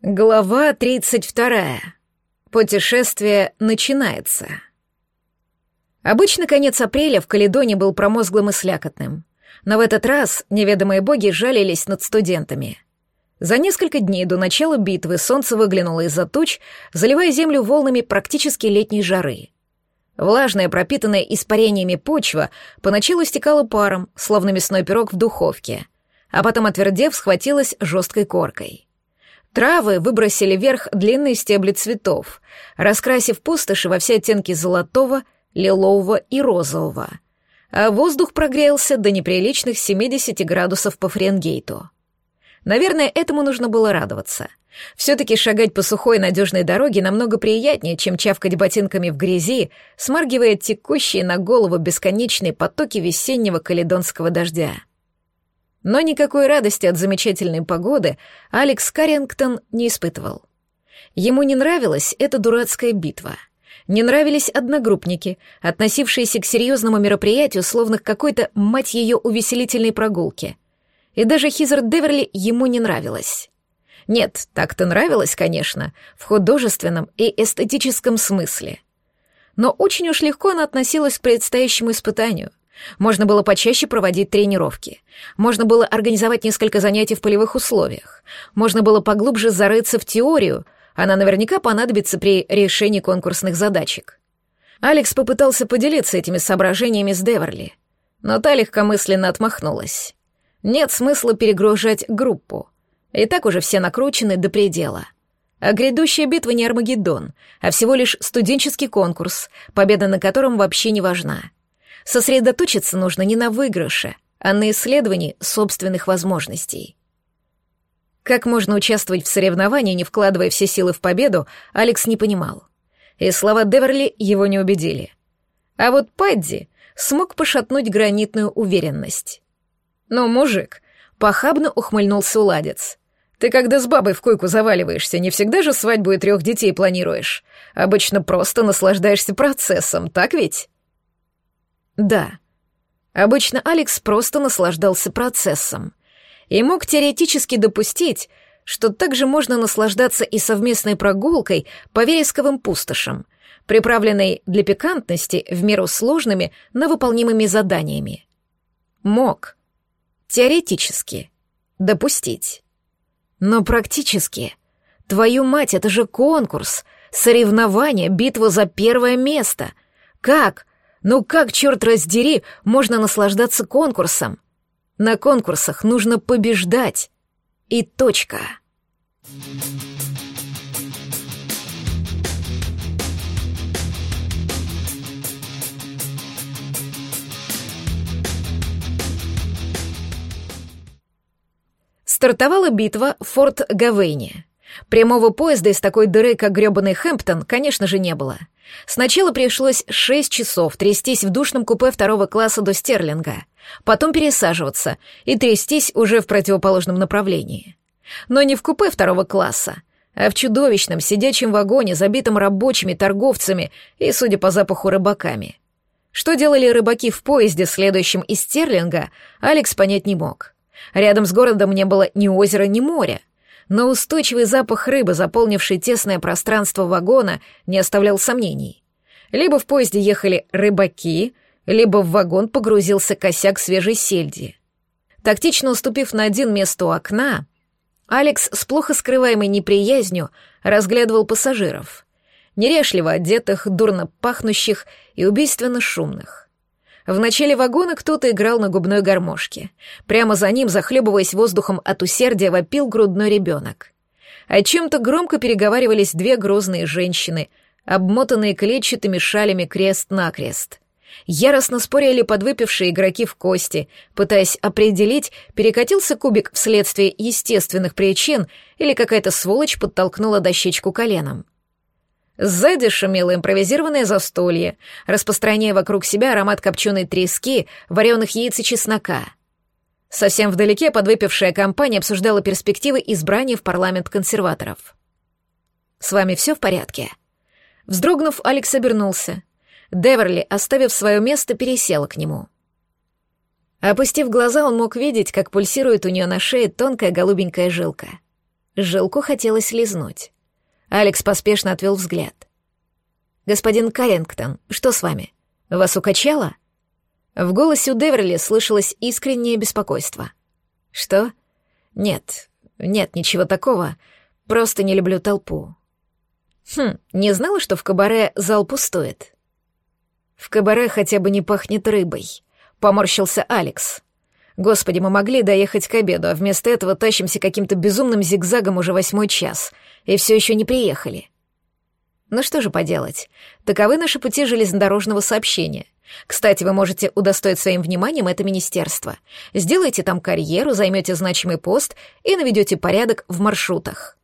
Глава 32. Путешествие начинается. Обычно конец апреля в Каледоне был промозглым и слякотным, но в этот раз неведомые боги жалились над студентами. За несколько дней до начала битвы солнце выглянуло из-за туч, заливая землю волнами практически летней жары. Влажная, пропитанная испарениями почва поначалу стекала паром, словно мясной пирог в духовке, а потом, отвердев, схватилась жесткой коркой. Травы выбросили вверх длинные стебли цветов, раскрасив пустоши во все оттенки золотого, лилового и розового. А воздух прогрелся до неприличных 70 градусов по Фаренгейту. Наверное, этому нужно было радоваться. Все-таки шагать по сухой надежной дороге намного приятнее, чем чавкать ботинками в грязи, смаргивая текущие на голову бесконечные потоки весеннего каледонского дождя. Но никакой радости от замечательной погоды Алекс Каррингтон не испытывал. Ему не нравилась эта дурацкая битва. Не нравились одногруппники, относившиеся к серьезному мероприятию, словно к какой-то, мать ее, увеселительной прогулке. И даже Хизер Деверли ему не нравилась. Нет, так-то нравилось, конечно, в художественном и эстетическом смысле. Но очень уж легко она относилась к предстоящему испытанию. Можно было почаще проводить тренировки. Можно было организовать несколько занятий в полевых условиях. Можно было поглубже зарыться в теорию. Она наверняка понадобится при решении конкурсных задачек. Алекс попытался поделиться этими соображениями с Деверли, но та легкомысленно отмахнулась. Нет смысла перегружать группу. И так уже все накручены до предела. А грядущая битва не Армагеддон, а всего лишь студенческий конкурс, победа на котором вообще не важна. Сосредоточиться нужно не на выигрыше, а на исследовании собственных возможностей. Как можно участвовать в соревновании, не вкладывая все силы в победу, Алекс не понимал. И слова Деверли его не убедили. А вот Падди смог пошатнуть гранитную уверенность. Но мужик похабно ухмыльнулся уладец. «Ты когда с бабой в койку заваливаешься, не всегда же свадьбу и трех детей планируешь. Обычно просто наслаждаешься процессом, так ведь?» Да. Обычно Алекс просто наслаждался процессом и мог теоретически допустить, что также можно наслаждаться и совместной прогулкой по вересковым пустошам, приправленной для пикантности в меру сложными, но выполнимыми заданиями. Мог. Теоретически. Допустить. Но практически. Твою мать, это же конкурс, соревнование, битва за первое место. Как? Ну как, черт раздери, можно наслаждаться конкурсом? На конкурсах нужно побеждать. И точка. Стартовала битва в Форт Гавейне. Прямого поезда из такой дыры, как грёбаный Хэмптон, конечно же, не было. Сначала пришлось шесть часов трястись в душном купе второго класса до Стерлинга, потом пересаживаться и трястись уже в противоположном направлении. Но не в купе второго класса, а в чудовищном сидячем вагоне, забитом рабочими, торговцами и, судя по запаху, рыбаками. Что делали рыбаки в поезде, следующем из Стерлинга, Алекс понять не мог. Рядом с городом не было ни озера, ни моря но устойчивый запах рыбы, заполнивший тесное пространство вагона, не оставлял сомнений. Либо в поезде ехали рыбаки, либо в вагон погрузился косяк свежей сельди. Тактично уступив на один место у окна, Алекс с плохо скрываемой неприязнью разглядывал пассажиров, нерешливо одетых, дурно пахнущих и убийственно шумных. В начале вагона кто-то играл на губной гармошке. Прямо за ним, захлебываясь воздухом от усердия, вопил грудной ребенок. О чем-то громко переговаривались две грозные женщины, обмотанные клетчатыми шалями крест-накрест. Яростно спорили подвыпившие игроки в кости, пытаясь определить, перекатился кубик вследствие естественных причин или какая-то сволочь подтолкнула дощечку коленом. Сзади шумело импровизированное застолье, распространяя вокруг себя аромат копченой трески, вареных яиц и чеснока. Совсем вдалеке подвыпившая компания обсуждала перспективы избрания в парламент консерваторов. «С вами все в порядке?» Вздрогнув, Алекс обернулся. Деверли, оставив свое место, пересела к нему. Опустив глаза, он мог видеть, как пульсирует у нее на шее тонкая голубенькая жилка. Жилку хотелось лизнуть. Алекс поспешно отвел взгляд. «Господин Каррингтон, что с вами? Вас укачало?» В голосе у Деверли слышалось искреннее беспокойство. «Что? Нет, нет, ничего такого. Просто не люблю толпу». «Хм, не знала, что в кабаре зал пустует?» «В кабаре хотя бы не пахнет рыбой», — поморщился Алекс. «Господи, мы могли доехать к обеду, а вместо этого тащимся каким-то безумным зигзагом уже восьмой час, и все еще не приехали». Ну что же поделать? Таковы наши пути железнодорожного сообщения. Кстати, вы можете удостоить своим вниманием это министерство. Сделайте там карьеру, займете значимый пост и наведете порядок в маршрутах.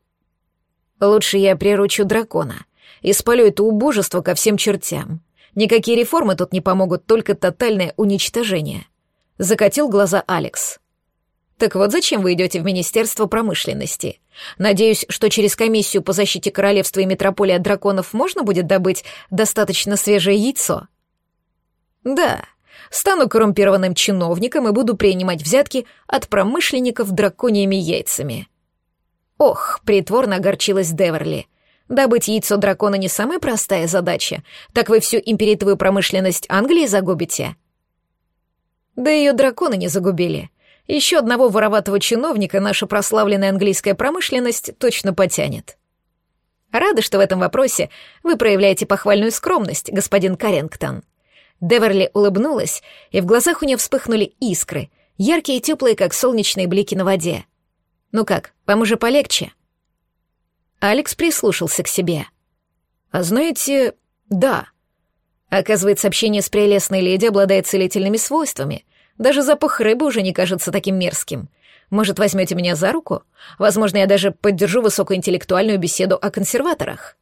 Лучше я приручу дракона и спалю это убожество ко всем чертям. Никакие реформы тут не помогут, только тотальное уничтожение. Закатил глаза Алекс. Так вот зачем вы идете в Министерство промышленности? Надеюсь, что через комиссию по защите королевства и метрополии от драконов можно будет добыть достаточно свежее яйцо? Да, стану коррумпированным чиновником и буду принимать взятки от промышленников драконьими яйцами. Ох, притворно огорчилась Деверли. Добыть яйцо дракона не самая простая задача, так вы всю империтовую промышленность Англии загубите. Да ее драконы не загубили. Еще одного вороватого чиновника наша прославленная английская промышленность точно потянет. Рада, что в этом вопросе вы проявляете похвальную скромность, господин Каррингтон. Деверли улыбнулась, и в глазах у нее вспыхнули искры, яркие и теплые, как солнечные блики на воде. «Ну как, вам уже полегче?» Алекс прислушался к себе. «А знаете, да. Оказывается, общение с прелестной леди обладает целительными свойствами. Даже запах рыбы уже не кажется таким мерзким. Может, возьмете меня за руку? Возможно, я даже поддержу высокоинтеллектуальную беседу о консерваторах».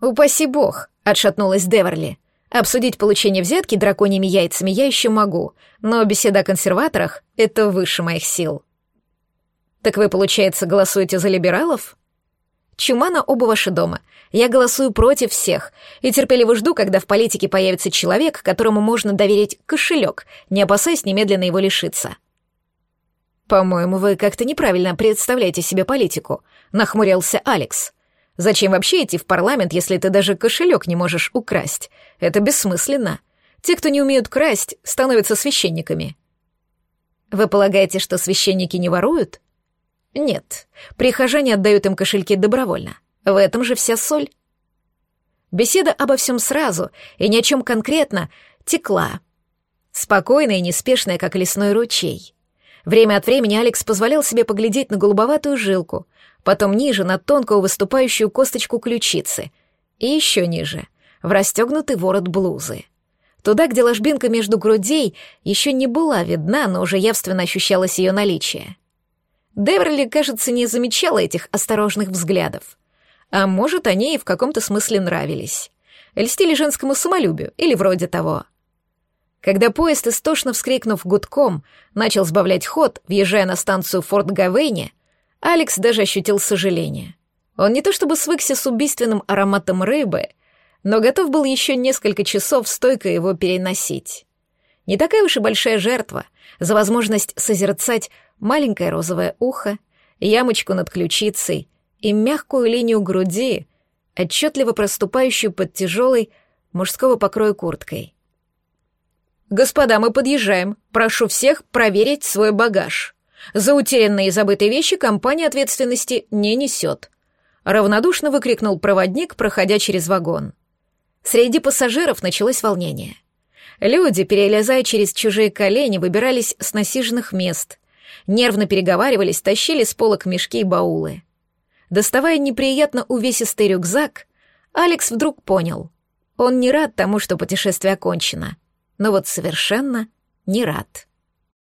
«Упаси бог», — отшатнулась Деверли. «Обсудить получение взятки драконьими яйцами я еще могу, но беседа о консерваторах — это выше моих сил». «Так вы, получается, голосуете за либералов?» «Чума на оба ваши дома. Я голосую против всех и терпеливо жду, когда в политике появится человек, которому можно доверить кошелек, не опасаясь немедленно его лишиться. «По-моему, вы как-то неправильно представляете себе политику», — нахмурился Алекс. «Зачем вообще идти в парламент, если ты даже кошелек не можешь украсть? Это бессмысленно. Те, кто не умеют красть, становятся священниками». «Вы полагаете, что священники не воруют?» «Нет, прихожане отдают им кошельки добровольно. В этом же вся соль. Беседа обо всем сразу и ни о чем конкретно текла. Спокойная и неспешная, как лесной ручей. Время от времени Алекс позволял себе поглядеть на голубоватую жилку, потом ниже, на тонкую выступающую косточку ключицы, и еще ниже, в расстегнутый ворот блузы. Туда, где ложбинка между грудей еще не была видна, но уже явственно ощущалось ее наличие. Деверли, кажется, не замечала этих осторожных взглядов. А может, они и в каком-то смысле нравились. Льстили женскому самолюбию, или вроде того. Когда поезд, истошно вскрикнув гудком, начал сбавлять ход, въезжая на станцию Форт Гавейне, Алекс даже ощутил сожаление. Он не то чтобы свыкся с убийственным ароматом рыбы, но готов был еще несколько часов стойко его переносить. Не такая уж и большая жертва за возможность созерцать маленькое розовое ухо, ямочку над ключицей и мягкую линию груди, отчетливо проступающую под тяжелой мужского покроя курткой. «Господа, мы подъезжаем. Прошу всех проверить свой багаж. За утерянные и забытые вещи компания ответственности не несет», — равнодушно выкрикнул проводник, проходя через вагон. Среди пассажиров началось волнение. Люди, перелезая через чужие колени, выбирались с насиженных мест, нервно переговаривались, тащили с полок мешки и баулы. Доставая неприятно увесистый рюкзак, Алекс вдруг понял. Он не рад тому, что путешествие окончено, но вот совершенно не рад.